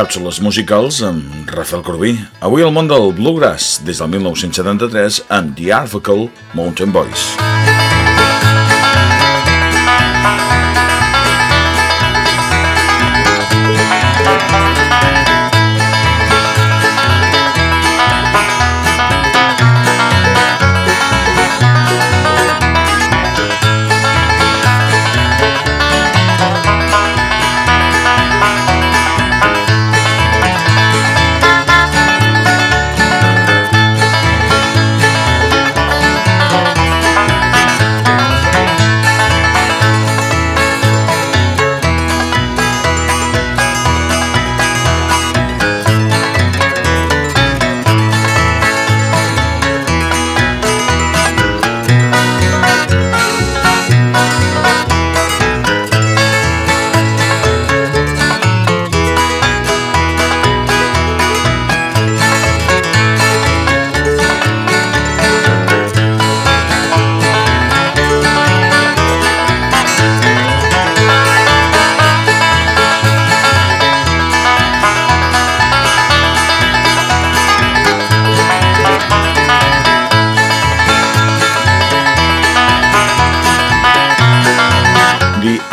Càpsules musicals amb Rafael Corbí. Avui el món del bluegrass, des del 1973, amb The Article Mountain Boys.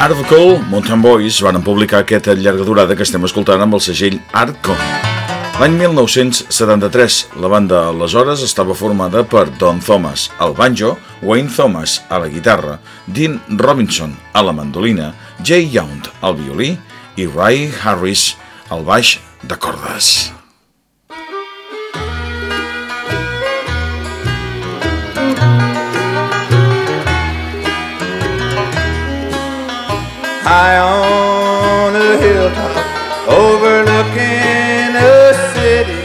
Article Mountain Boys van publicar aquesta llarga durada que estem escoltant amb el segell Artco. L'any 1973, la banda aleshores estava formada per Don Thomas al banjo, Wayne Thomas a la guitarra, Dean Robinson a la mandolina, Jay Young al violí i Ray Harris al baix de cordes. High on a hilltop overlooking a city.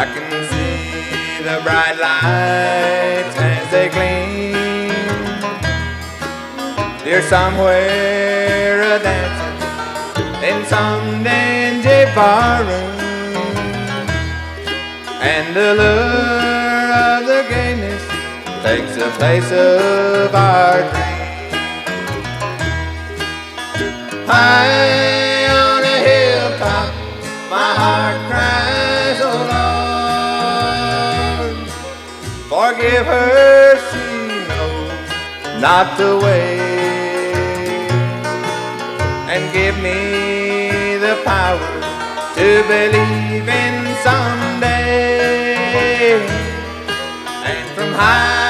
I can see the bright lights as they gleam. There's somewhere a dancing in some dingy barroom, and the lure of the gayness takes the place of our dreams. High on a hilltop, my heart cries, oh Lord, forgive her, she knows not the way, and give me the power to believe in someday, and from high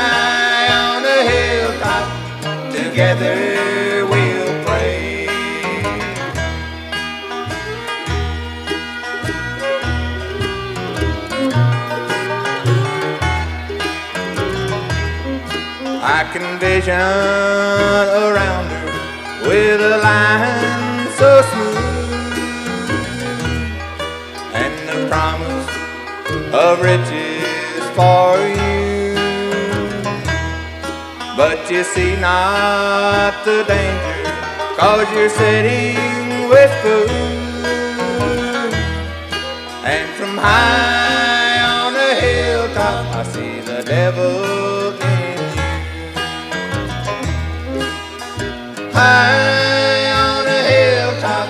I can vision around her with a line so smooth and the promise of riches for you. But you see not the danger, cause you're sitting with food. And from high on a hilltop, I see the devil High on a hilltop,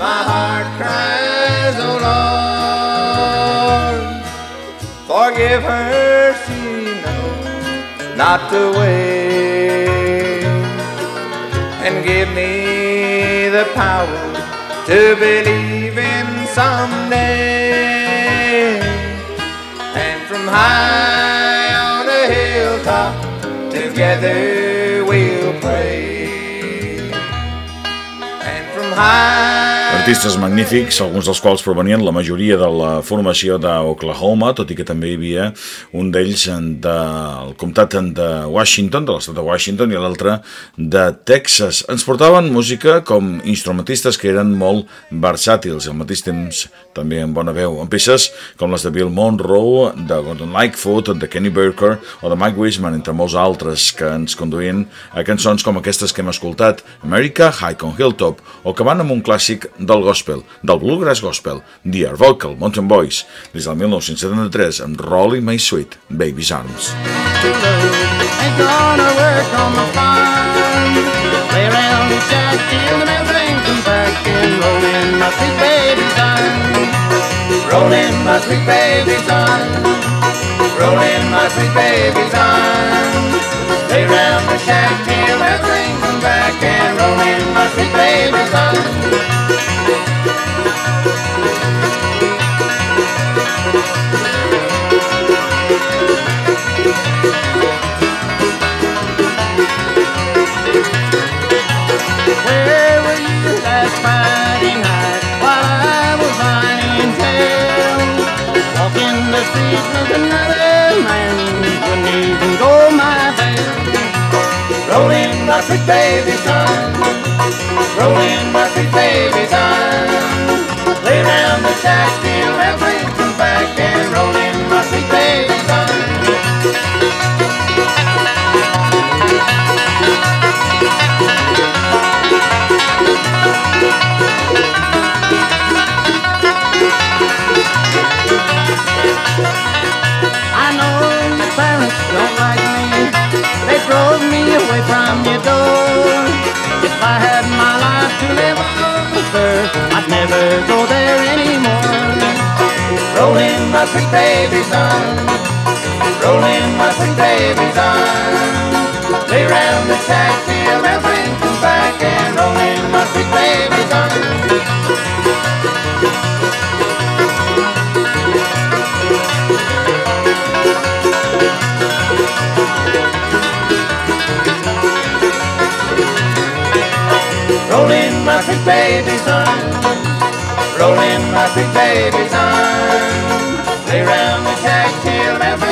my heart cries, oh Lord, forgive her, she knows not the way, and give me the power to believe in someday, and from high on a hilltop, together we'll pray. High Artistes magnífics, alguns dels quals provenien la majoria de la formació d'Oklahoma, tot i que també hi havia un d'ells del comtat de Washington, de l'estat de Washington, i l'altre de Texas. Ens portaven música com instrumentistes que eren molt versàtils, al mateix temps també amb bona veu, amb peces com les de Bill Monroe, de Gordon Lightfoot, de Kenny Burker o de Mike Wiseman, entre molts altres que ens conduïen a cançons com aquestes que hem escoltat, America, High on Hilltop, o que van amb un clàssic del gospel, del bluegrass gospel, The Air Vocal, Mountain Boys, des del 1973 amb Rolling My Sweet, Baby's Arms. Ain't my sweet baby's arms. Rollin' my sweet baby's arms. Lay round the shack till the mail back And rollin' my sweet baby's arms. Where were you last Friday night while I was lying in? Walking the streets with another man, my bail. Roll in, my sweet baby son. Roll in, my sweet baby son. Don't like me. They drove me away from your door. If I had my life to live over, sir, I'd never go there anymore. Roll in, my sweet baby son. Roll in, my sweet baby round the shack till everything in, my sweet baby son. Roll in, my sweet baby's son. Lay round the till everything